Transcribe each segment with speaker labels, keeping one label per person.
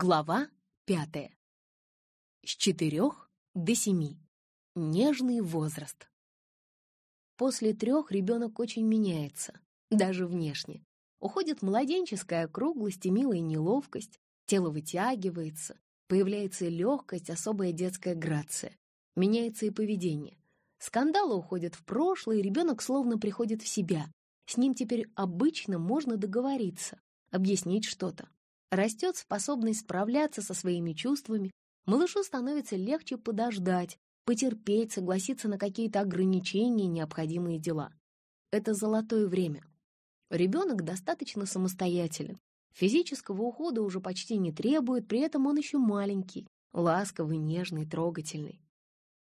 Speaker 1: Глава пятая. С четырех до семи. Нежный возраст. После трех ребенок очень меняется, даже внешне. Уходит младенческая округлость и милая неловкость, тело вытягивается, появляется легкость, особая детская грация. Меняется и поведение. Скандалы уходят в прошлое, и ребенок словно приходит в себя. С ним теперь обычно можно договориться, объяснить что-то. Растет способность справляться со своими чувствами, малышу становится легче подождать, потерпеть, согласиться на какие-то ограничения, необходимые дела. Это золотое время. Ребенок достаточно самостоятелен, физического ухода уже почти не требует, при этом он еще маленький, ласковый, нежный, трогательный.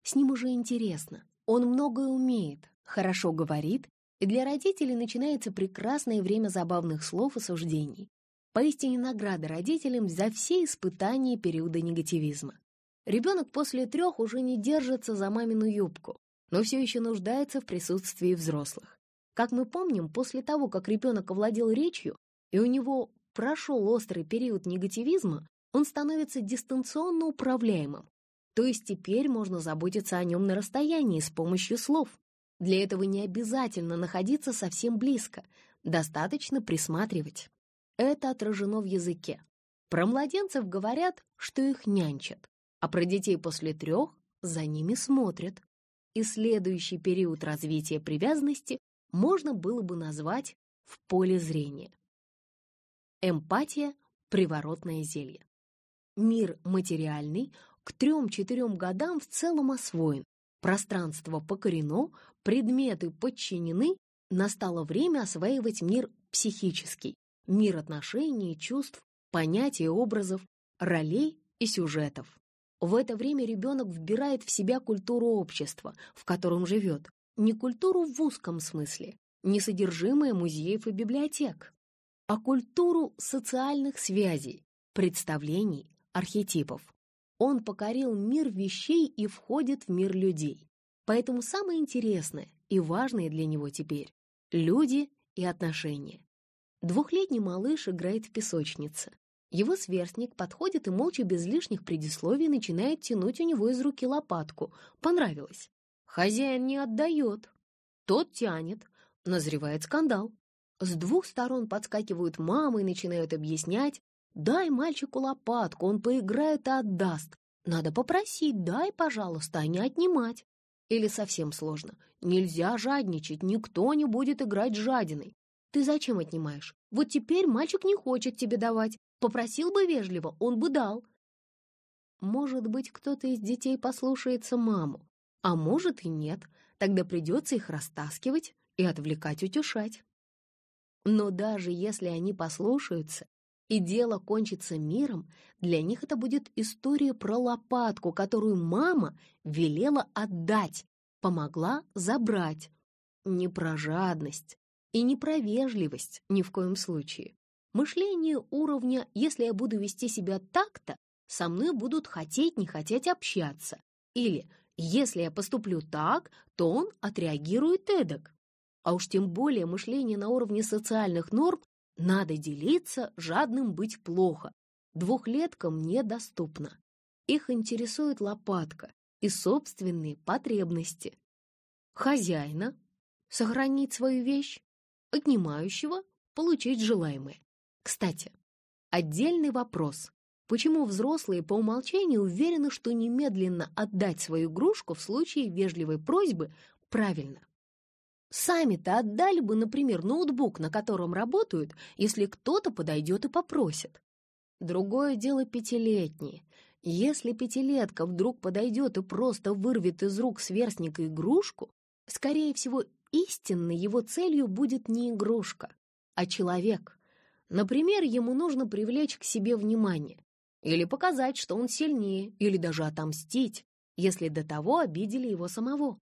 Speaker 1: С ним уже интересно, он многое умеет, хорошо говорит, и для родителей начинается прекрасное время забавных слов и суждений. Поистине награда родителям за все испытания периода негативизма. Ребенок после трех уже не держится за мамину юбку, но все еще нуждается в присутствии взрослых. Как мы помним, после того, как ребенок овладел речью, и у него прошел острый период негативизма, он становится дистанционно управляемым. То есть теперь можно заботиться о нем на расстоянии с помощью слов. Для этого не обязательно находиться совсем близко, достаточно присматривать. Это отражено в языке. Про младенцев говорят, что их нянчат, а про детей после трех за ними смотрят. И следующий период развития привязанности можно было бы назвать в поле зрения. Эмпатия – приворотное зелье. Мир материальный к трем-четырем годам в целом освоен, пространство покорено, предметы подчинены, настало время осваивать мир психический, мир отношений, чувств, понятий, образов, ролей и сюжетов. В это время ребенок вбирает в себя культуру общества, в котором живет, не культуру в узком смысле, не содержимое музеев и библиотек, а культуру социальных связей, представлений, архетипов. Он покорил мир вещей и входит в мир людей. Поэтому самое интересное и важное для него теперь — люди и отношения. Двухлетний малыш играет в песочнице. Его сверстник подходит и молча без лишних предисловий начинает тянуть у него из руки лопатку. Понравилось. Хозяин не отдает. Тот тянет. Назревает скандал. С двух сторон подскакивают мамы и начинают объяснять. «Дай мальчику лопатку, он поиграет и отдаст. Надо попросить, дай, пожалуйста, а не отнимать». Или совсем сложно. Нельзя жадничать, никто не будет играть жадиной. Ты зачем отнимаешь? Вот теперь мальчик не хочет тебе давать. Попросил бы вежливо, он бы дал. Может быть, кто-то из детей послушается маму, а может и нет. Тогда придется их растаскивать и отвлекать утешать. Но даже если они послушаются, и дело кончится миром, для них это будет история про лопатку, которую мама велела отдать, помогла забрать. Не про жадность, и не про вежливость ни в коем случае. Мышление уровня «если я буду вести себя так-то, со мной будут хотеть не хотеть общаться» или «если я поступлю так, то он отреагирует эдак». А уж тем более мышление на уровне социальных норм «надо делиться, жадным быть плохо». Двухлеткам недоступно. Их интересует лопатка и собственные потребности. Хозяина — сохранить свою вещь, отнимающего получить желаемое. Кстати, отдельный вопрос. Почему взрослые по умолчанию уверены, что немедленно отдать свою игрушку в случае вежливой просьбы правильно? Сами-то отдали бы, например, ноутбук, на котором работают, если кто-то подойдет и попросит. Другое дело пятилетние. Если пятилетка вдруг подойдет и просто вырвет из рук сверстника игрушку, скорее всего, истинной его целью будет не игрушка, а человек. Например, ему нужно привлечь к себе внимание или показать, что он сильнее, или даже отомстить, если до того обидели его самого.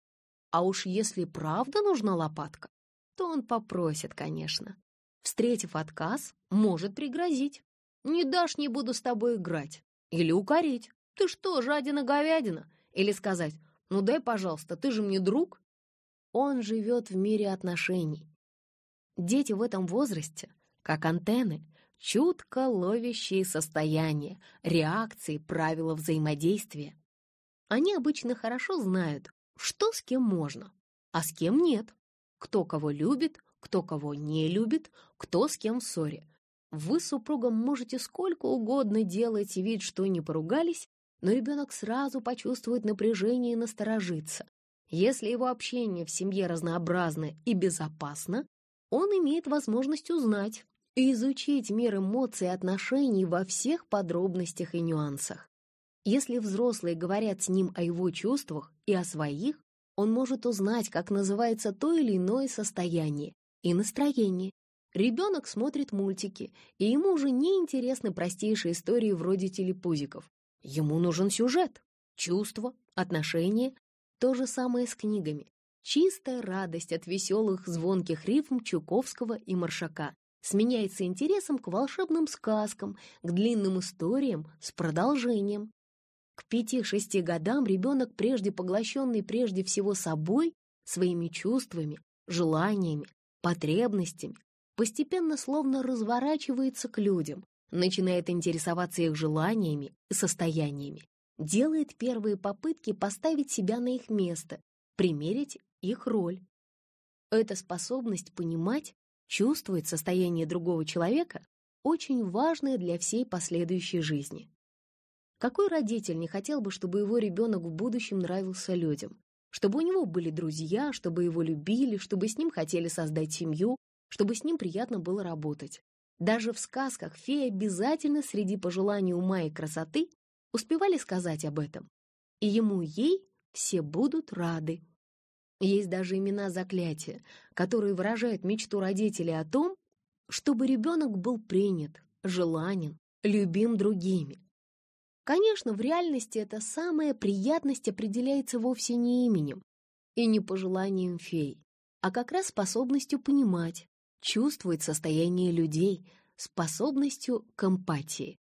Speaker 1: А уж если правда нужна лопатка, то он попросит, конечно. Встретив отказ, может пригрозить. «Не дашь, не буду с тобой играть». Или укорить. «Ты что, жадина-говядина?» Или сказать «Ну дай, пожалуйста, ты же мне друг». Он живет в мире отношений. Дети в этом возрасте, как антенны, чутко ловящие состояния, реакции, правила взаимодействия. Они обычно хорошо знают, что с кем можно, а с кем нет, кто кого любит, кто кого не любит, кто с кем в ссоре. Вы с супругом можете сколько угодно делать вид, что не поругались, но ребенок сразу почувствует напряжение и насторожится. Если его общение в семье разнообразно и безопасно, он имеет возможность узнать и изучить мир эмоций и отношений во всех подробностях и нюансах. Если взрослые говорят с ним о его чувствах и о своих, он может узнать, как называется то или иное состояние и настроение. Ребенок смотрит мультики, и ему уже не интересны простейшие истории вроде телепузиков. Ему нужен сюжет, чувства, отношения. То же самое с книгами. Чистая радость от веселых звонких рифм Чуковского и Маршака сменяется интересом к волшебным сказкам, к длинным историям с продолжением. К пяти-шести годам ребенок, прежде поглощенный прежде всего собой, своими чувствами, желаниями, потребностями, постепенно словно разворачивается к людям, начинает интересоваться их желаниями и состояниями, делает первые попытки поставить себя на их место, примерить их роль. Эта способность понимать, чувствовать состояние другого человека очень важная для всей последующей жизни. Какой родитель не хотел бы, чтобы его ребенок в будущем нравился людям? Чтобы у него были друзья, чтобы его любили, чтобы с ним хотели создать семью, чтобы с ним приятно было работать. Даже в сказках феи обязательно среди пожеланий ума и красоты успевали сказать об этом. И ему ей все будут рады. Есть даже имена заклятия, которые выражают мечту родителей о том, чтобы ребенок был принят, желанен, любим другими. Конечно, в реальности эта самая приятность определяется вовсе не именем и не пожеланием фей, а как раз способностью понимать, чувствовать состояние людей, способностью к эмпатии.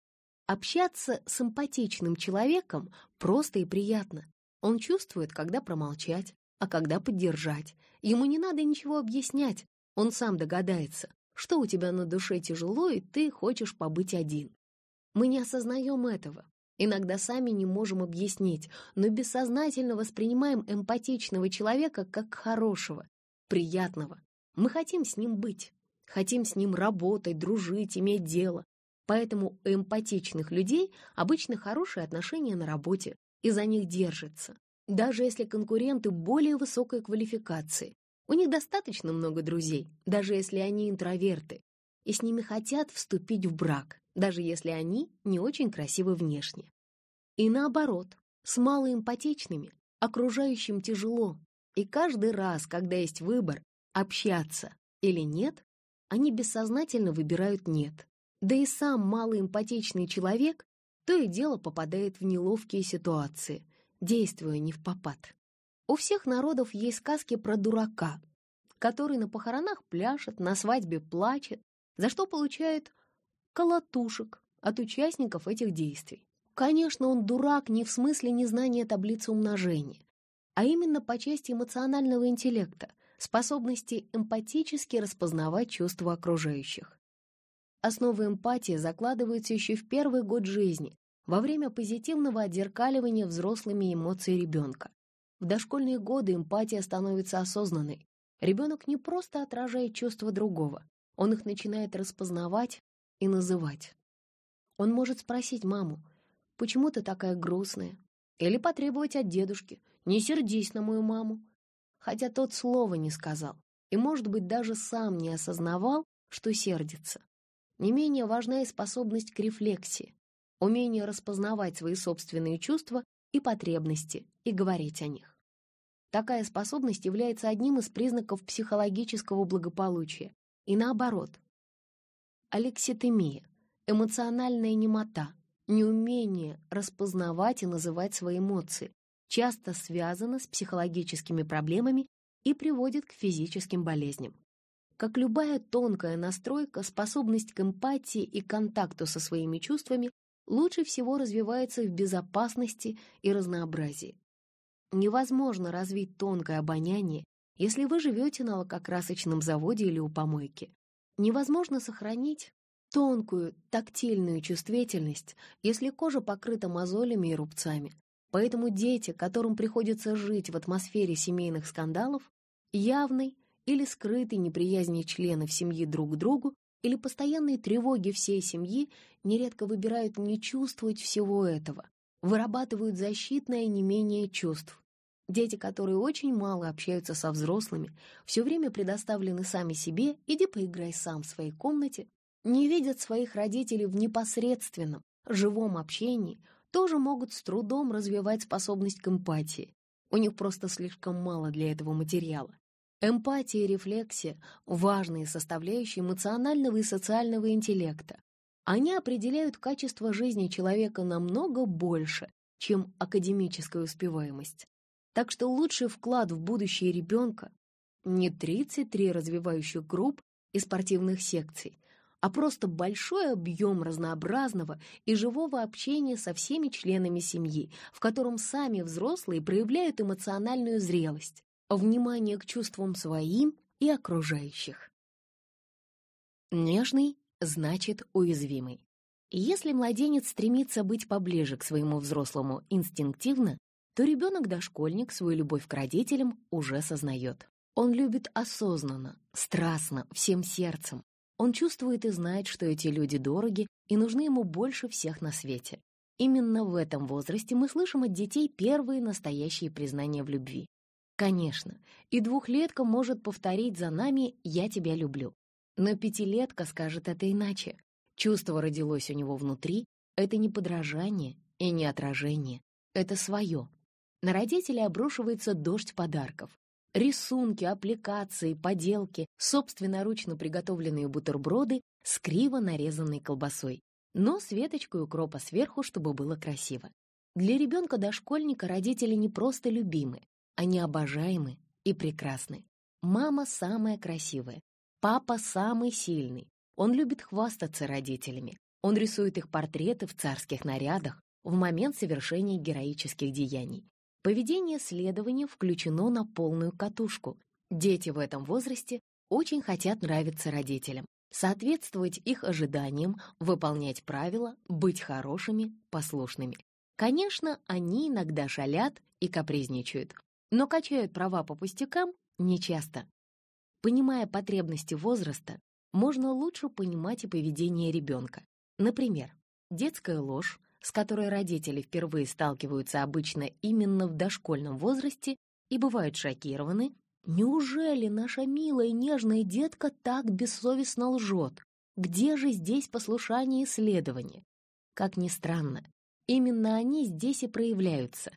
Speaker 1: Общаться с эмпатичным человеком просто и приятно. Он чувствует, когда промолчать, а когда поддержать. Ему не надо ничего объяснять, он сам догадается, что у тебя на душе тяжело, и ты хочешь побыть один. Мы не осознаем этого, Иногда сами не можем объяснить, но бессознательно воспринимаем эмпатичного человека как хорошего, приятного. Мы хотим с ним быть, хотим с ним работать, дружить, иметь дело. Поэтому у эмпатичных людей обычно хорошие отношения на работе, и за них держатся. Даже если конкуренты более высокой квалификации, у них достаточно много друзей, даже если они интроверты, и с ними хотят вступить в брак даже если они не очень красивы внешне. И наоборот, с малоэмпатичными окружающим тяжело, и каждый раз, когда есть выбор, общаться или нет, они бессознательно выбирают «нет». Да и сам малоэмпатичный человек то и дело попадает в неловкие ситуации, действуя не в попад. У всех народов есть сказки про дурака, который на похоронах пляшет, на свадьбе плачет, за что получает колотушек от участников этих действий. Конечно, он дурак не в смысле незнания таблицы умножения, а именно по части эмоционального интеллекта, способности эмпатически распознавать чувства окружающих. Основы эмпатии закладываются еще в первый год жизни, во время позитивного отзеркаливания взрослыми эмоций ребенка. В дошкольные годы эмпатия становится осознанной. Ребенок не просто отражает чувства другого, он их начинает распознавать, и называть. Он может спросить маму, почему ты такая грустная? Или потребовать от дедушки, не сердись на мою маму. Хотя тот слова не сказал, и, может быть, даже сам не осознавал, что сердится. Не менее важна и способность к рефлексии, умение распознавать свои собственные чувства и потребности и говорить о них. Такая способность является одним из признаков психологического благополучия. И наоборот, алекситемия, эмоциональная немота, неумение распознавать и называть свои эмоции, часто связано с психологическими проблемами и приводит к физическим болезням. Как любая тонкая настройка, способность к эмпатии и контакту со своими чувствами лучше всего развивается в безопасности и разнообразии. Невозможно развить тонкое обоняние, если вы живете на лакокрасочном заводе или у помойки невозможно сохранить тонкую тактильную чувствительность, если кожа покрыта мозолями и рубцами. Поэтому дети, которым приходится жить в атмосфере семейных скандалов, явной или скрытой неприязни членов семьи друг к другу или постоянной тревоги всей семьи, нередко выбирают не чувствовать всего этого, вырабатывают защитное не менее чувств. Дети, которые очень мало общаются со взрослыми, все время предоставлены сами себе, иди поиграй сам в своей комнате, не видят своих родителей в непосредственном, живом общении, тоже могут с трудом развивать способность к эмпатии. У них просто слишком мало для этого материала. Эмпатия и рефлексия — важные составляющие эмоционального и социального интеллекта. Они определяют качество жизни человека намного больше, чем академическая успеваемость. Так что лучший вклад в будущее ребенка не 33 развивающих групп и спортивных секций, а просто большой объем разнообразного и живого общения со всеми членами семьи, в котором сами взрослые проявляют эмоциональную зрелость, внимание к чувствам своим и окружающих. Нежный значит уязвимый. Если младенец стремится быть поближе к своему взрослому инстинктивно, то ребенок-дошкольник свою любовь к родителям уже сознает. Он любит осознанно, страстно, всем сердцем, он чувствует и знает, что эти люди дороги и нужны ему больше всех на свете. Именно в этом возрасте мы слышим от детей первые настоящие признания в любви. Конечно, и двухлетка может повторить за нами «я тебя люблю». Но пятилетка скажет это иначе. Чувство родилось у него внутри, это не подражание и не отражение, это свое. На родителей обрушивается дождь подарков. Рисунки, аппликации, поделки, собственноручно приготовленные бутерброды с криво нарезанной колбасой, но с веточкой укропа сверху, чтобы было красиво. Для ребенка-дошкольника родители не просто любимы, они обожаемы и прекрасны. Мама самая красивая, папа самый сильный. Он любит хвастаться родителями. Он рисует их портреты в царских нарядах в момент совершения героических деяний. Поведение следования включено на полную катушку. Дети в этом возрасте очень хотят нравиться родителям, соответствовать их ожиданиям, выполнять правила, быть хорошими, послушными. Конечно, они иногда шалят и капризничают, но качают права по пустякам нечасто. Понимая потребности возраста, можно лучше понимать и поведение ребенка. Например, детская ложь, с которой родители впервые сталкиваются обычно именно в дошкольном возрасте и бывают шокированы, неужели наша милая нежная детка так бессовестно лжет? Где же здесь послушание и исследование? Как ни странно, именно они здесь и проявляются.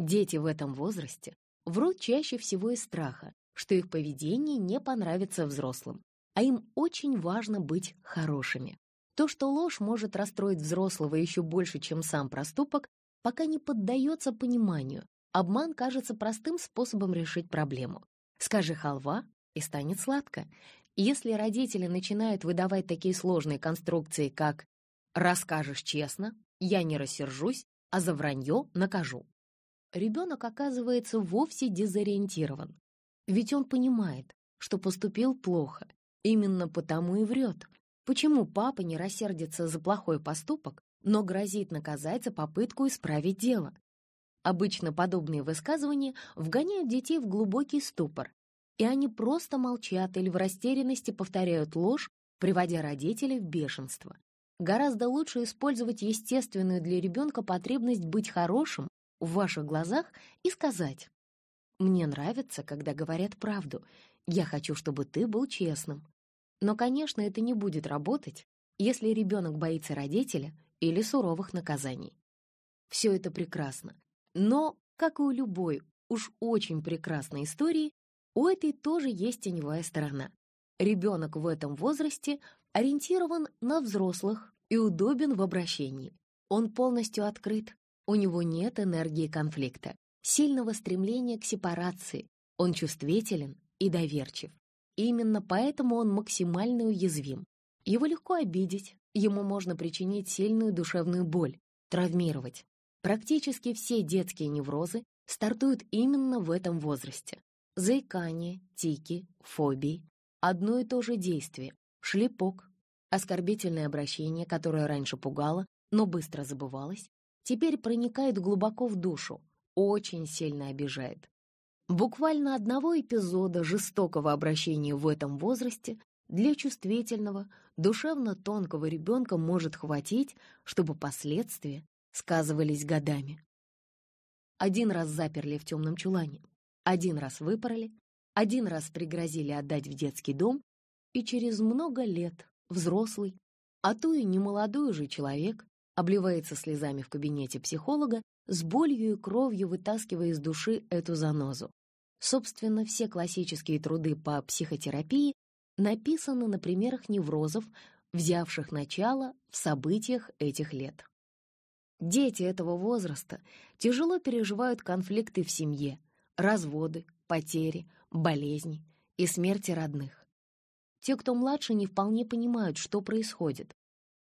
Speaker 1: Дети в этом возрасте врут чаще всего из страха, что их поведение не понравится взрослым, а им очень важно быть хорошими. То, что ложь может расстроить взрослого еще больше, чем сам проступок, пока не поддается пониманию. Обман кажется простым способом решить проблему. Скажи халва, и станет сладко. Если родители начинают выдавать такие сложные конструкции, как «расскажешь честно», «я не рассержусь», а за вранье накажу. Ребенок оказывается вовсе дезориентирован. Ведь он понимает, что поступил плохо, именно потому и врет, Почему папа не рассердится за плохой поступок, но грозит наказать за попытку исправить дело? Обычно подобные высказывания вгоняют детей в глубокий ступор, и они просто молчат или в растерянности повторяют ложь, приводя родителей в бешенство. Гораздо лучше использовать естественную для ребенка потребность быть хорошим в ваших глазах и сказать «Мне нравится, когда говорят правду. Я хочу, чтобы ты был честным. Но, конечно, это не будет работать, если ребенок боится родителя или суровых наказаний. Все это прекрасно. Но, как и у любой уж очень прекрасной истории, у этой тоже есть теневая сторона. Ребенок в этом возрасте ориентирован на взрослых и удобен в обращении. Он полностью открыт, у него нет энергии конфликта, сильного стремления к сепарации, он чувствителен и доверчив. Именно поэтому он максимально уязвим. Его легко обидеть, ему можно причинить сильную душевную боль, травмировать. Практически все детские неврозы стартуют именно в этом возрасте. Заикание, тики, фобии. Одно и то же действие. Шлепок. Оскорбительное обращение, которое раньше пугало, но быстро забывалось, теперь проникает глубоко в душу, очень сильно обижает. Буквально одного эпизода жестокого обращения в этом возрасте для чувствительного, душевно тонкого ребенка может хватить, чтобы последствия сказывались годами. Один раз заперли в темном чулане, один раз выпороли, один раз пригрозили отдать в детский дом, и через много лет взрослый, а то и немолодой уже человек, обливается слезами в кабинете психолога, с болью и кровью вытаскивая из души эту занозу. Собственно, все классические труды по психотерапии написаны на примерах неврозов, взявших начало в событиях этих лет. Дети этого возраста тяжело переживают конфликты в семье, разводы, потери, болезни и смерти родных. Те, кто младше, не вполне понимают, что происходит.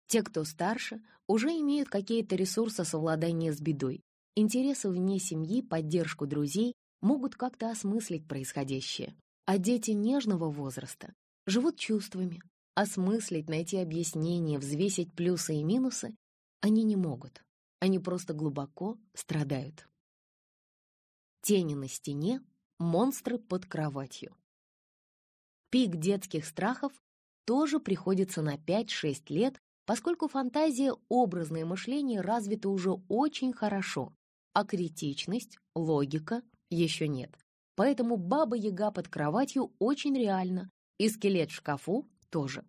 Speaker 1: Те, кто старше, уже имеют какие-то ресурсы совладания с бедой, интересы вне семьи, поддержку друзей, могут как-то осмыслить происходящее. А дети нежного возраста живут чувствами, осмыслить, найти объяснение, взвесить плюсы и минусы они не могут. Они просто глубоко страдают. Тени на стене, монстры под кроватью. Пик детских страхов тоже приходится на 5-6 лет, поскольку фантазия, образное мышление развиты уже очень хорошо, а критичность, логика еще нет. Поэтому баба-яга под кроватью очень реально, и скелет в шкафу тоже.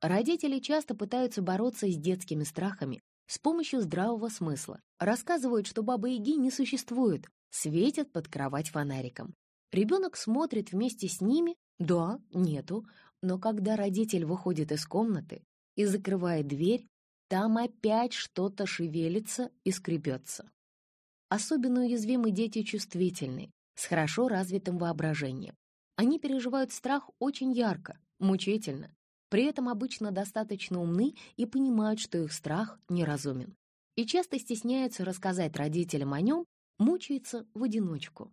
Speaker 1: Родители часто пытаются бороться с детскими страхами с помощью здравого смысла. Рассказывают, что бабы-яги не существует, светят под кровать фонариком. Ребенок смотрит вместе с ними да, нету, но когда родитель выходит из комнаты и закрывает дверь, там опять что-то шевелится и скребется. Особенно уязвимы дети чувствительные, с хорошо развитым воображением. Они переживают страх очень ярко, мучительно, при этом обычно достаточно умны и понимают, что их страх неразумен. И часто стесняются рассказать родителям о нем, мучаются в одиночку.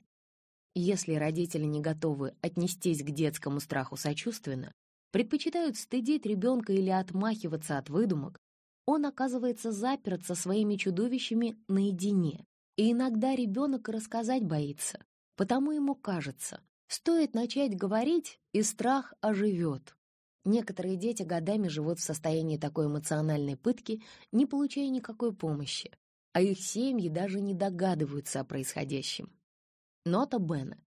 Speaker 1: Если родители не готовы отнестись к детскому страху сочувственно, предпочитают стыдить ребенка или отмахиваться от выдумок, он оказывается заперт со своими чудовищами наедине. И иногда ребенок рассказать боится, потому ему кажется, стоит начать говорить, и страх оживет. Некоторые дети годами живут в состоянии такой эмоциональной пытки, не получая никакой помощи, а их семьи даже не догадываются о происходящем. Нота Бена.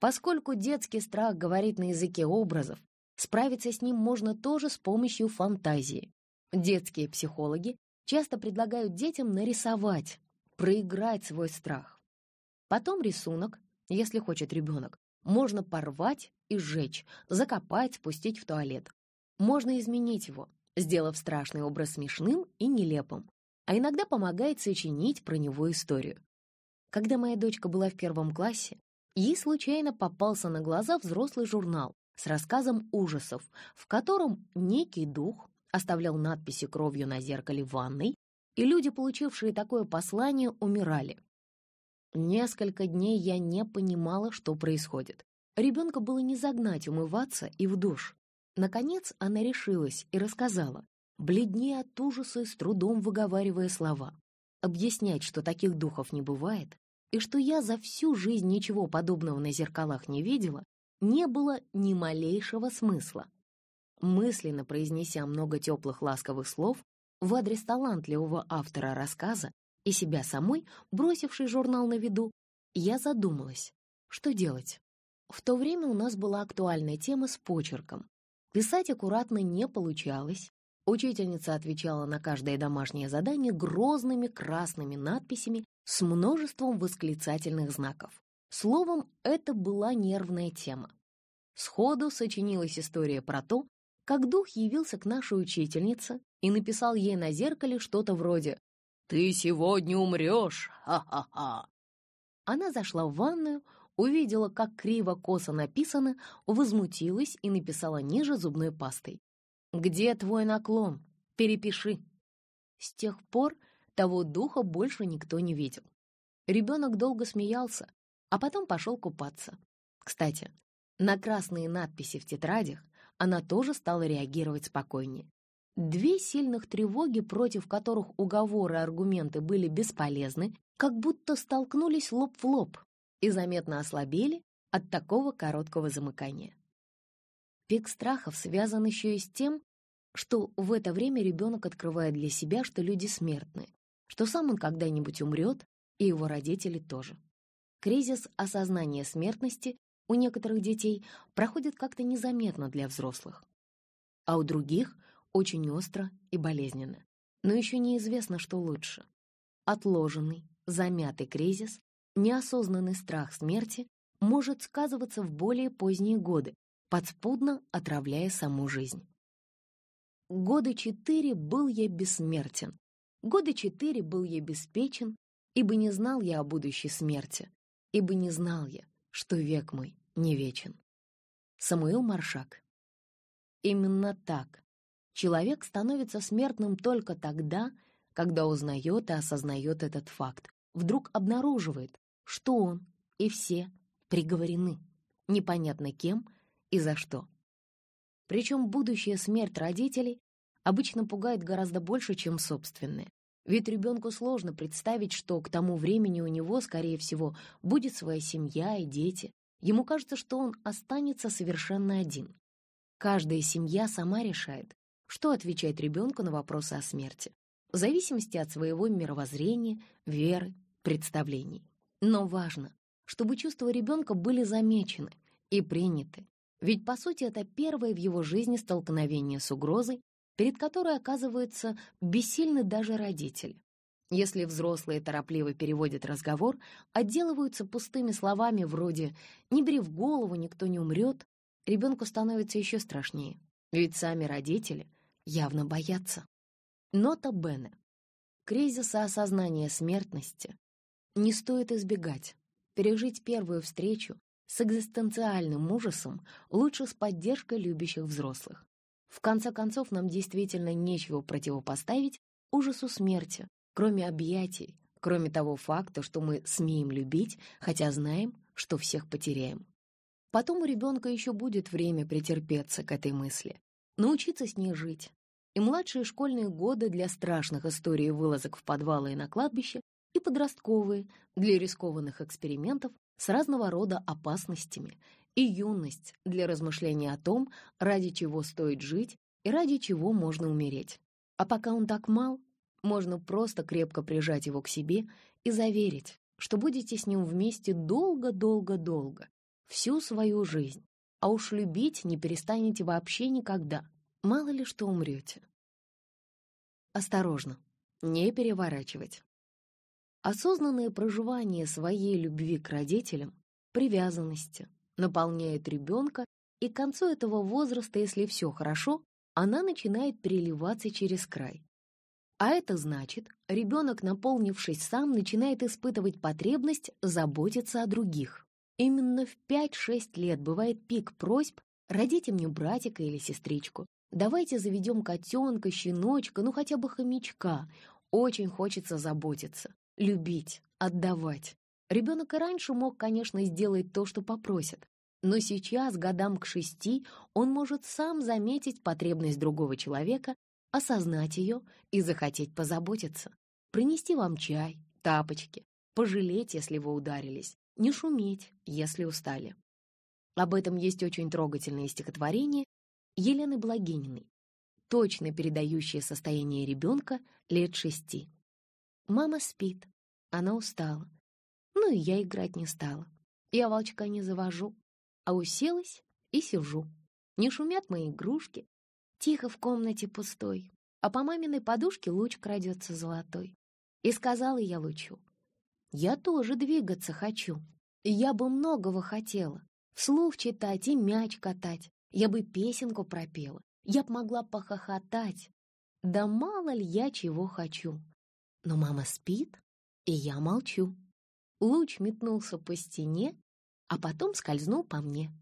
Speaker 1: Поскольку детский страх говорит на языке образов, справиться с ним можно тоже с помощью фантазии. Детские психологи часто предлагают детям нарисовать, проиграть свой страх. Потом рисунок, если хочет ребенок, можно порвать и сжечь, закопать, спустить в туалет. Можно изменить его, сделав страшный образ смешным и нелепым, а иногда помогает сочинить про него историю. Когда моя дочка была в первом классе, ей случайно попался на глаза взрослый журнал с рассказом ужасов, в котором некий дух оставлял надписи кровью на зеркале ванной, и люди, получившие такое послание, умирали. Несколько дней я не понимала, что происходит. Ребенка было не загнать умываться и в душ. Наконец она решилась и рассказала, бледнее от ужаса и с трудом выговаривая слова. Объяснять, что таких духов не бывает, и что я за всю жизнь ничего подобного на зеркалах не видела, не было ни малейшего смысла. Мысленно произнеся много теплых ласковых слов в адрес талантливого автора рассказа и себя самой, бросившей журнал на виду, я задумалась, что делать. В то время у нас была актуальная тема с почерком. Писать аккуратно не получалось, Учительница отвечала на каждое домашнее задание грозными красными надписями с множеством восклицательных знаков. Словом, это была нервная тема. Сходу сочинилась история про то, как дух явился к нашей учительнице и написал ей на зеркале что-то вроде «Ты сегодня умрешь! Ха-ха-ха!». Она зашла в ванную, увидела, как криво-косо написано, возмутилась и написала ниже зубной пастой «Где твой наклон? Перепиши». С тех пор того духа больше никто не видел. Ребенок долго смеялся, а потом пошел купаться. Кстати, на красные надписи в тетрадях она тоже стала реагировать спокойнее. Две сильных тревоги, против которых уговоры и аргументы были бесполезны, как будто столкнулись лоб в лоб и заметно ослабели от такого короткого замыкания. Пик страхов связан еще и с тем, что в это время ребенок открывает для себя, что люди смертны, что сам он когда-нибудь умрет, и его родители тоже. Кризис осознания смертности у некоторых детей проходит как-то незаметно для взрослых, а у других очень остро и болезненно. Но еще неизвестно, что лучше. Отложенный, замятый кризис, неосознанный страх смерти может сказываться в более поздние годы, подспудно отравляя саму жизнь. Годы четыре был я бессмертен, годы четыре был я беспечен, ибо не знал я о будущей смерти, ибо не знал я, что век мой не вечен. Самуил Маршак. Именно так. Человек становится смертным только тогда, когда узнает и осознает этот факт, вдруг обнаруживает, что он и все приговорены, непонятно кем и за что. Причем будущая смерть родителей обычно пугает гораздо больше, чем собственная. Ведь ребенку сложно представить, что к тому времени у него, скорее всего, будет своя семья и дети. Ему кажется, что он останется совершенно один. Каждая семья сама решает, что отвечать ребенку на вопросы о смерти, в зависимости от своего мировоззрения, веры, представлений. Но важно, чтобы чувства ребенка были замечены и приняты, ведь, по сути, это первое в его жизни столкновение с угрозой, перед которой оказываются бессильны даже родители. Если взрослые торопливо переводят разговор, отделываются пустыми словами вроде «не бери в голову, никто не умрет», ребенку становится еще страшнее, ведь сами родители явно боятся. Нота Бене. Кризиса осознания смертности не стоит избегать. Пережить первую встречу с экзистенциальным ужасом лучше с поддержкой любящих взрослых. В конце концов, нам действительно нечего противопоставить ужасу смерти, кроме объятий, кроме того факта, что мы смеем любить, хотя знаем, что всех потеряем. Потом у ребенка еще будет время претерпеться к этой мысли, научиться с ней жить. И младшие школьные годы для страшных историй вылазок в подвалы и на кладбище, и подростковые для рискованных экспериментов с разного рода опасностями, и юность для размышления о том, ради чего стоит жить и ради чего можно умереть. А пока он так мал, можно просто крепко прижать его к себе и заверить, что будете с ним вместе долго-долго-долго, всю свою жизнь, а уж любить не перестанете вообще никогда, мало ли что умрете. Осторожно, не переворачивать. Осознанное проживание своей любви к родителям, привязанности, наполняет ребенка, и к концу этого возраста, если все хорошо, она начинает переливаться через край. А это значит, ребенок, наполнившись сам, начинает испытывать потребность заботиться о других. Именно в 5-6 лет бывает пик просьб «родите мне братика или сестричку», «давайте заведем котенка, щеночка, ну хотя бы хомячка». Очень хочется заботиться, любить, отдавать. Ребенок и раньше мог, конечно, сделать то, что попросят, но сейчас, годам к шести, он может сам заметить потребность другого человека, осознать ее и захотеть позаботиться. Принести вам чай, тапочки, пожалеть, если вы ударились, не шуметь, если устали. Об этом есть очень трогательное стихотворение Елены Благининой, точно передающее состояние ребенка лет шести. Мама спит, она устала. Ну и я играть не стала. Я волчка не завожу, а уселась и сижу. Не шумят мои игрушки, тихо в комнате пустой, а по маминой подушке луч крадется золотой. И сказала я лучу, я тоже двигаться хочу. Я бы многого хотела, вслух читать и мяч катать, я бы песенку пропела, я б могла похохотать. Да мало ли я чего хочу. Но мама спит, и я молчу. Луч метнулся по стене а потом скользнул по мне.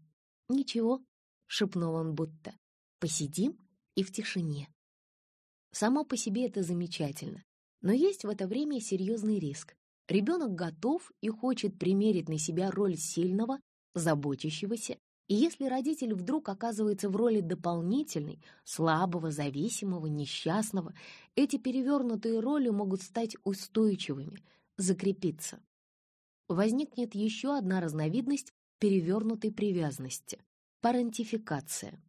Speaker 1: «Ничего», — шепнул он будто, — «посидим и в тишине». Само по себе это замечательно, но есть в это время серьезный риск. Ребенок готов и хочет примерить на себя роль сильного, заботящегося И если родитель вдруг оказывается в роли дополнительной, слабого, зависимого, несчастного, эти перевернутые роли могут стать устойчивыми, закрепиться. Возникнет еще одна разновидность перевернутой привязанности – парентификация.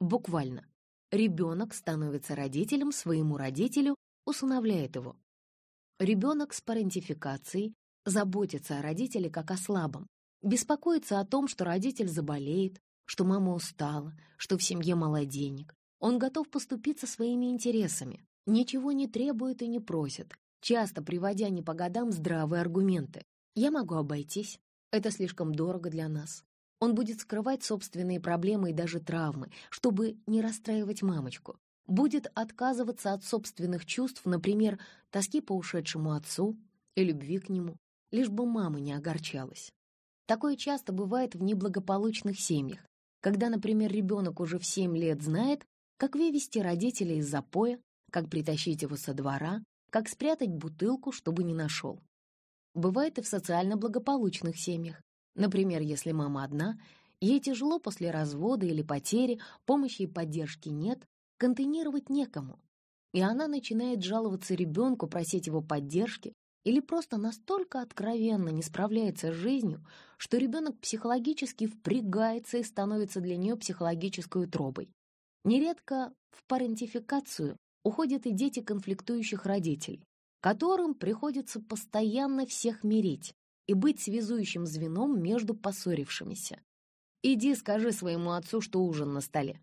Speaker 1: Буквально. Ребенок становится родителем своему родителю, усыновляет его. Ребенок с парентификацией заботится о родителе как о слабом, Беспокоится о том, что родитель заболеет, что мама устала, что в семье мало денег. Он готов поступиться своими интересами, ничего не требует и не просит, часто приводя не по годам здравые аргументы. «Я могу обойтись, это слишком дорого для нас». Он будет скрывать собственные проблемы и даже травмы, чтобы не расстраивать мамочку. Будет отказываться от собственных чувств, например, тоски по ушедшему отцу и любви к нему, лишь бы мама не огорчалась. Такое часто бывает в неблагополучных семьях, когда, например, ребенок уже в 7 лет знает, как вывести родителей из запоя, как притащить его со двора, как спрятать бутылку, чтобы не нашел. Бывает и в социально благополучных семьях. Например, если мама одна, ей тяжело после развода или потери, помощи и поддержки нет, контейнировать некому. И она начинает жаловаться ребенку, просить его поддержки, или просто настолько откровенно не справляется с жизнью, что ребенок психологически впрягается и становится для нее психологической утробой. Нередко в парентификацию уходят и дети конфликтующих родителей, которым приходится постоянно всех мирить и быть связующим звеном между поссорившимися. «Иди скажи своему отцу, что ужин на столе.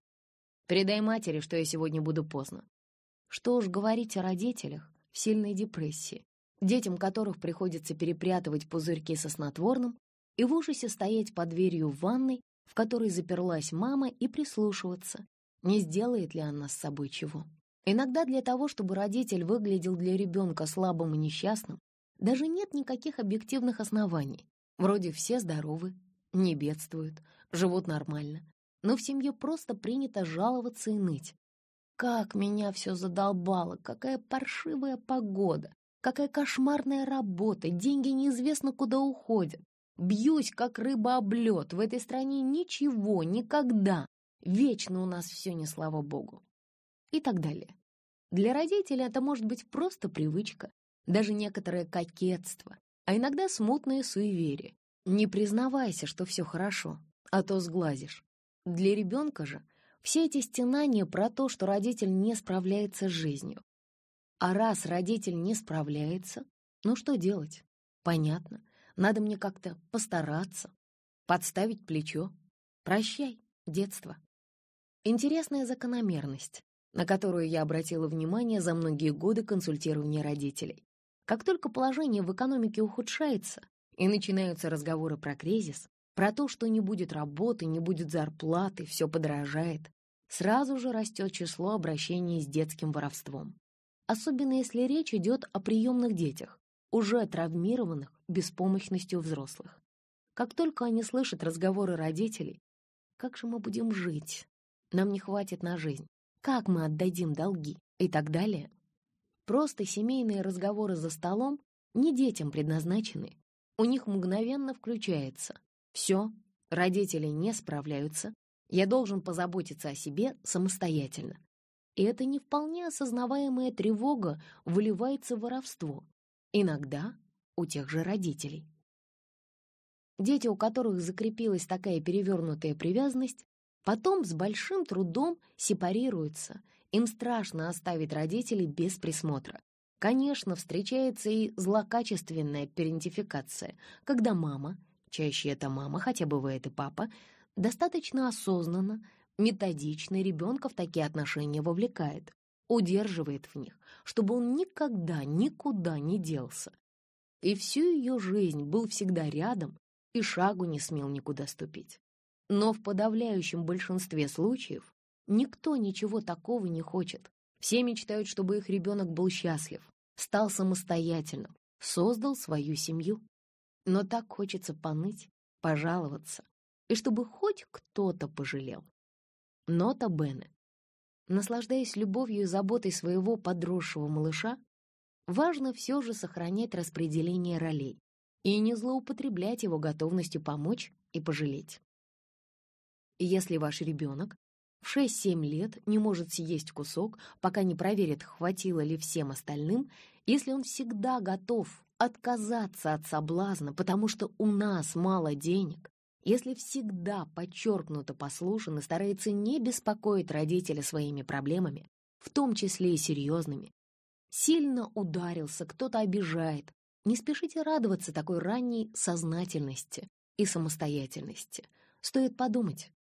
Speaker 1: Передай матери, что я сегодня буду поздно». Что уж говорить о родителях в сильной депрессии, детям которых приходится перепрятывать пузырьки со снотворным и в ужасе стоять под дверью в ванной, в которой заперлась мама, и прислушиваться, не сделает ли она с собой чего. Иногда для того, чтобы родитель выглядел для ребенка слабым и несчастным, даже нет никаких объективных оснований. Вроде все здоровы, не бедствуют, живут нормально. Но в семье просто принято жаловаться и ныть. Как меня все задолбало, какая паршивая погода, Какая кошмарная работа, деньги неизвестно куда уходят. Бьюсь, как рыба об лед. В этой стране ничего, никогда. Вечно у нас все не слава богу. И так далее. Для родителей это может быть просто привычка, даже некоторое кокетство, а иногда смутное суеверие. Не признавайся, что все хорошо, а то сглазишь. Для ребенка же все эти стенания про то, что родитель не справляется с жизнью, а раз родитель не справляется, ну что делать? Понятно, надо мне как-то постараться, подставить плечо. Прощай, детство. Интересная закономерность, на которую я обратила внимание за многие годы консультирования родителей. Как только положение в экономике ухудшается и начинаются разговоры про кризис, про то, что не будет работы, не будет зарплаты, все подорожает, сразу же растет число обращений с детским воровством особенно если речь идет о приемных детях, уже травмированных беспомощностью взрослых. Как только они слышат разговоры родителей, как же мы будем жить? Нам не хватит на жизнь. Как мы отдадим долги? И так далее. Просто семейные разговоры за столом не детям предназначены. У них мгновенно включается. Все, родители не справляются, я должен позаботиться о себе самостоятельно и эта не вполне осознаваемая тревога выливается в воровство, иногда у тех же родителей. Дети, у которых закрепилась такая перевернутая привязанность, потом с большим трудом сепарируются, им страшно оставить родителей без присмотра. Конечно, встречается и злокачественная парентификация, когда мама, чаще это мама, хотя бывает и папа, достаточно осознанно Методичный ребенка в такие отношения вовлекает, удерживает в них, чтобы он никогда никуда не делся. И всю ее жизнь был всегда рядом и шагу не смел никуда ступить. Но в подавляющем большинстве случаев никто ничего такого не хочет. Все мечтают, чтобы их ребенок был счастлив, стал самостоятельным, создал свою семью. Но так хочется поныть, пожаловаться, и чтобы хоть кто-то пожалел. Нота Бене. Наслаждаясь любовью и заботой своего подросшего малыша, важно все же сохранять распределение ролей и не злоупотреблять его готовностью помочь и пожалеть. Если ваш ребенок в 6-7 лет не может съесть кусок, пока не проверит, хватило ли всем остальным, если он всегда готов отказаться от соблазна, потому что у нас мало денег, если всегда подчеркнуто послушен и старается не беспокоить родителя своими проблемами, в том числе и серьезными, сильно ударился, кто-то обижает, не спешите радоваться такой ранней сознательности и самостоятельности. Стоит подумать,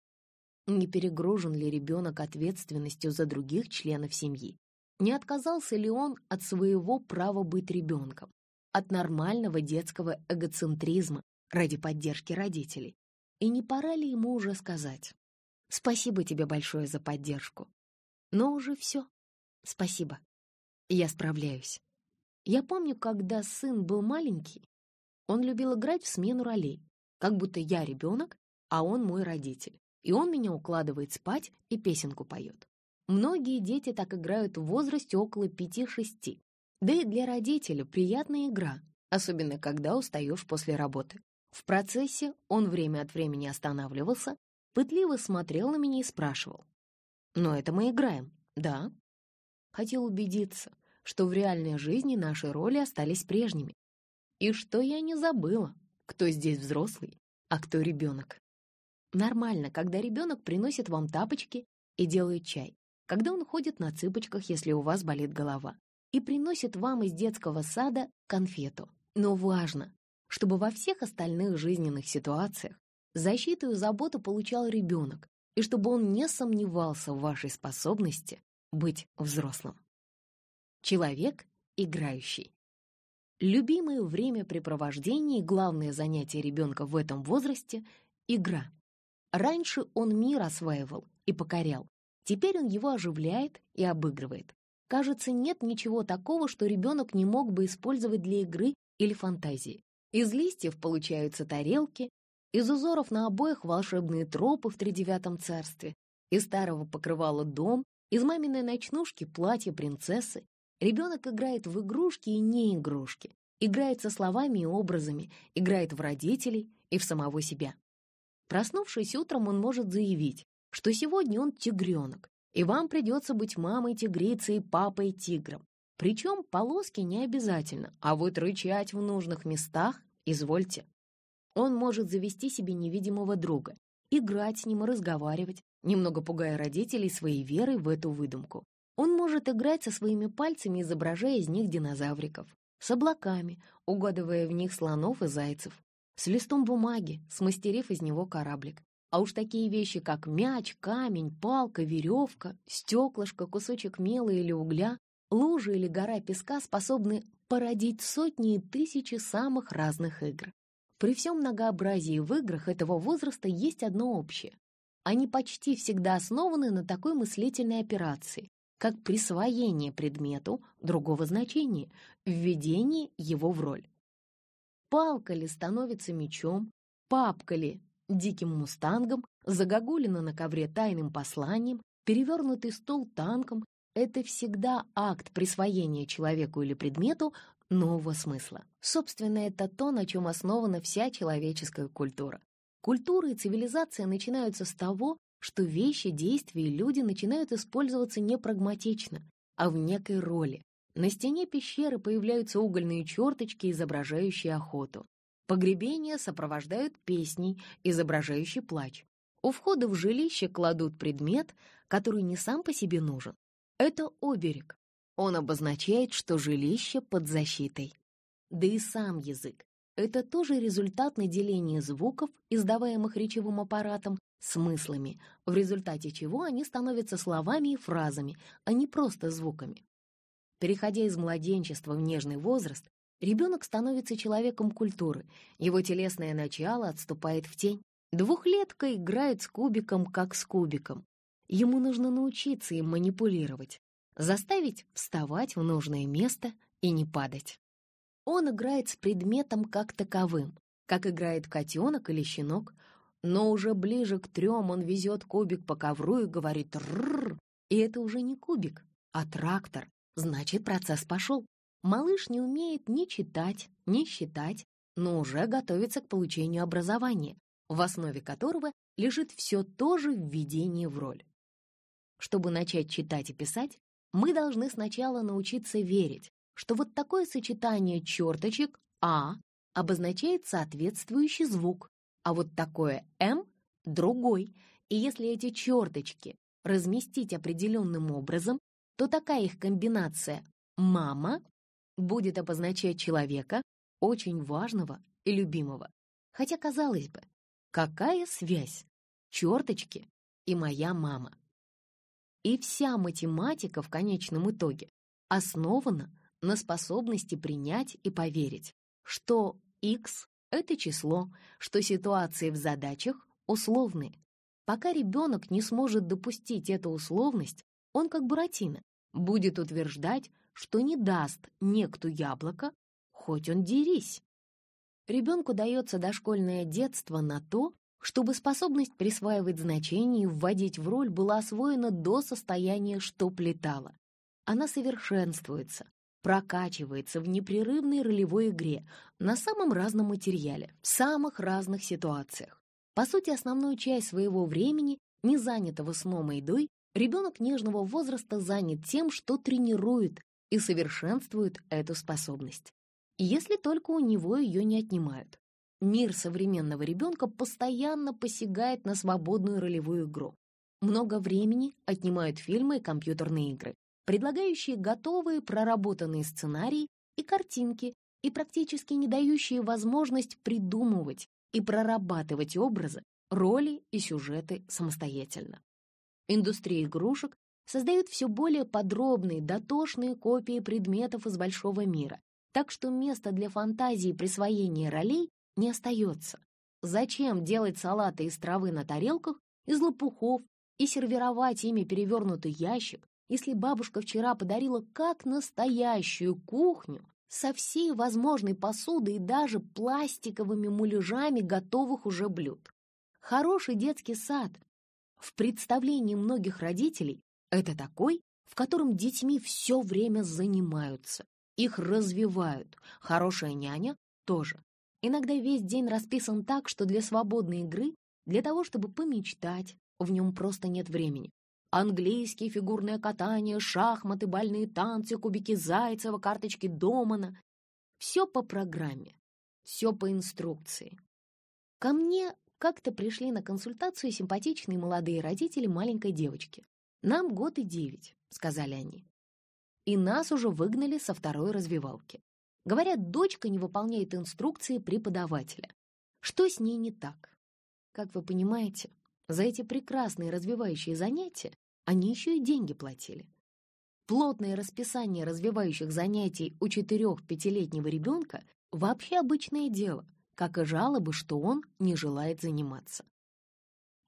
Speaker 1: не перегружен ли ребенок ответственностью за других членов семьи, не отказался ли он от своего права быть ребенком, от нормального детского эгоцентризма ради поддержки родителей. И не пора ли ему уже сказать «Спасибо тебе большое за поддержку». Но уже все. Спасибо. Я справляюсь. Я помню, когда сын был маленький, он любил играть в смену ролей, как будто я ребенок, а он мой родитель, и он меня укладывает спать и песенку поет. Многие дети так играют в возрасте около пяти-шести. Да и для родителя приятная игра, особенно когда устаешь после работы. В процессе он время от времени останавливался, пытливо смотрел на меня и спрашивал. «Но это мы играем, да?» Хотел убедиться, что в реальной жизни наши роли остались прежними. И что я не забыла, кто здесь взрослый, а кто ребенок. Нормально, когда ребенок приносит вам тапочки и делает чай, когда он ходит на цыпочках, если у вас болит голова, и приносит вам из детского сада конфету. Но важно, чтобы во всех остальных жизненных ситуациях защиту и заботу получал ребенок, и чтобы он не сомневался в вашей способности быть взрослым. Человек играющий. Любимое времяпрепровождение и главное занятие ребенка в этом возрасте — игра. Раньше он мир осваивал и покорял, теперь он его оживляет и обыгрывает. Кажется, нет ничего такого, что ребенок не мог бы использовать для игры или фантазии. Из листьев получаются тарелки, из узоров на обоях волшебные тропы в тридевятом царстве, из старого покрывала дом, из маминой ночнушки платье принцессы. Ребенок играет в игрушки и не игрушки, играет со словами и образами, играет в родителей и в самого себя. Проснувшись утром, он может заявить, что сегодня он тигренок, и вам придется быть мамой тигрицей и папой тигром. Причем полоски не обязательно, а вот рычать в нужных местах извольте. Он может завести себе невидимого друга, играть с ним и разговаривать, немного пугая родителей своей верой в эту выдумку. Он может играть со своими пальцами, изображая из них динозавриков, с облаками, угадывая в них слонов и зайцев, с листом бумаги, смастерив из него кораблик. А уж такие вещи, как мяч, камень, палка, веревка, стеклышко, кусочек мела или угля, лужа или гора песка способны породить сотни и тысячи самых разных игр. При всем многообразии в играх этого возраста есть одно общее. Они почти всегда основаны на такой мыслительной операции, как присвоение предмету другого значения, введение его в роль. Палка ли становится мечом, папка ли — диким мустангом, загогулина на ковре тайным посланием, перевернутый стул танком это всегда акт присвоения человеку или предмету нового смысла. Собственно, это то, на чем основана вся человеческая культура. Культура и цивилизация начинаются с того, что вещи, действия и люди начинают использоваться не прагматично, а в некой роли. На стене пещеры появляются угольные черточки, изображающие охоту. Погребения сопровождают песней, изображающей плач. У входа в жилище кладут предмет, который не сам по себе нужен, это оберег. Он обозначает, что жилище под защитой. Да и сам язык — это тоже результат наделения звуков, издаваемых речевым аппаратом, смыслами, в результате чего они становятся словами и фразами, а не просто звуками. Переходя из младенчества в нежный возраст, ребенок становится человеком культуры, его телесное начало отступает в тень. Двухлетка играет с кубиком, как с кубиком, Ему нужно научиться им манипулировать, заставить вставать в нужное место и не падать. Он играет с предметом как таковым, как играет котенок или щенок, но уже ближе к трем он везет кубик по ковру и говорит «рррр», и это уже не кубик, а трактор, значит, процесс пошел. Малыш не умеет ни читать, ни считать, но уже готовится к получению образования. в основе которого лежит все то же введение в роль. Чтобы начать читать и писать, мы должны сначала научиться верить, что вот такое сочетание черточек «а» обозначает соответствующий звук, а вот такое «м» — другой, и если эти черточки разместить определенным образом, то такая их комбинация «мама» будет обозначать человека, очень важного и любимого. Хотя, казалось бы, какая связь? Черточки и моя мама. И вся математика в конечном итоге основана на способности принять и поверить, что x — это число, что ситуации в задачах условные. Пока ребенок не сможет допустить эту условность, он, как Буратино, будет утверждать, что не даст некто яблоко, хоть он дерись. Ребенку дается дошкольное детство на то, чтобы способность присваивать значения и вводить в роль была освоена до состояния «что плетала». Она совершенствуется, прокачивается в непрерывной ролевой игре на самом разном материале, в самых разных ситуациях. По сути, основную часть своего времени, не занятого сном и едой, ребенок нежного возраста занят тем, что тренирует и совершенствует эту способность. Если только у него ее не отнимают. Мир современного ребенка постоянно посягает на свободную ролевую игру. Много времени отнимают фильмы и компьютерные игры, предлагающие готовые проработанные сценарии и картинки, и практически не дающие возможность придумывать и прорабатывать образы, роли и сюжеты самостоятельно. Индустрия игрушек создает все более подробные, дотошные копии предметов из большого мира, так что место для фантазии присвоения ролей не остается. Зачем делать салаты из травы на тарелках, из лопухов и сервировать ими перевернутый ящик, если бабушка вчера подарила как настоящую кухню со всей возможной посудой и даже пластиковыми муляжами готовых уже блюд. Хороший детский сад в представлении многих родителей это такой, в котором детьми все время занимаются, их развивают. Хорошая няня тоже. Иногда весь день расписан так, что для свободной игры, для того, чтобы помечтать, в нем просто нет времени. Английские фигурное катание, шахматы, бальные танцы, кубики Зайцева, карточки Домана. Все по программе, все по инструкции. Ко мне как-то пришли на консультацию симпатичные молодые родители маленькой девочки. «Нам год и девять», — сказали они. И нас уже выгнали со второй развивалки. Говорят, дочка не выполняет инструкции преподавателя. Что с ней не так? Как вы понимаете, за эти прекрасные развивающие занятия они еще и деньги платили. Плотное расписание развивающих занятий у четырех-пятилетнего ребенка вообще обычное дело, как и жалобы, что он не желает заниматься.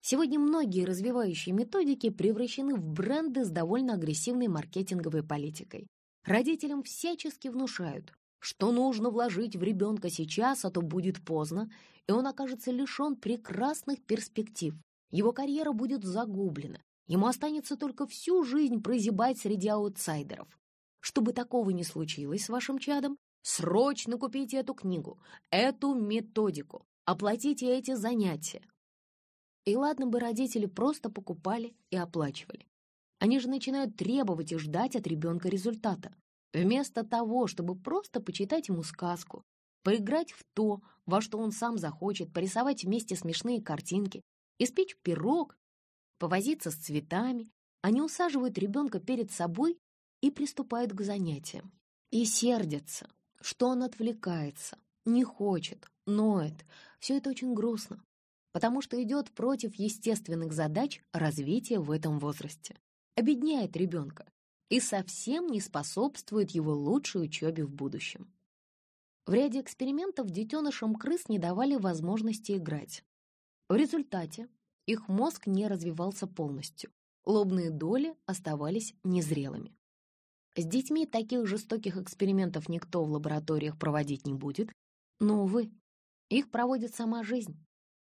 Speaker 1: Сегодня многие развивающие методики превращены в бренды с довольно агрессивной маркетинговой политикой. Родителям всячески внушают, что нужно вложить в ребенка сейчас, а то будет поздно, и он окажется лишен прекрасных перспектив. Его карьера будет загублена. Ему останется только всю жизнь прозябать среди аутсайдеров. Чтобы такого не случилось с вашим чадом, срочно купите эту книгу, эту методику, оплатите эти занятия. И ладно бы родители просто покупали и оплачивали. Они же начинают требовать и ждать от ребенка результата. Вместо того, чтобы просто почитать ему сказку, поиграть в то, во что он сам захочет, порисовать вместе смешные картинки, испечь пирог, повозиться с цветами, они усаживают ребенка перед собой и приступают к занятиям. И сердятся, что он отвлекается, не хочет, ноет. Все это очень грустно, потому что идет против естественных задач развития в этом возрасте. Обедняет ребенка, и совсем не способствует его лучшей учебе в будущем. В ряде экспериментов детенышам крыс не давали возможности играть. В результате их мозг не развивался полностью, лобные доли оставались незрелыми. С детьми таких жестоких экспериментов никто в лабораториях проводить не будет, но, увы, их проводит сама жизнь.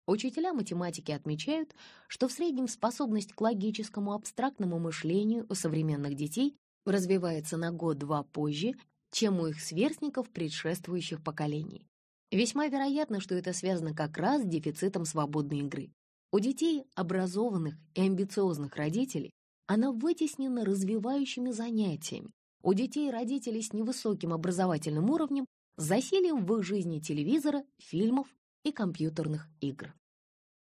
Speaker 1: Учителя математики отмечают, что в среднем способность к логическому абстрактному мышлению у современных детей развивается на год-два позже, чем у их сверстников предшествующих поколений. Весьма вероятно, что это связано как раз с дефицитом свободной игры. У детей, образованных и амбициозных родителей, она вытеснена развивающими занятиями. У детей и родителей с невысоким образовательным уровнем засилием в их жизни телевизора, фильмов и компьютерных игр.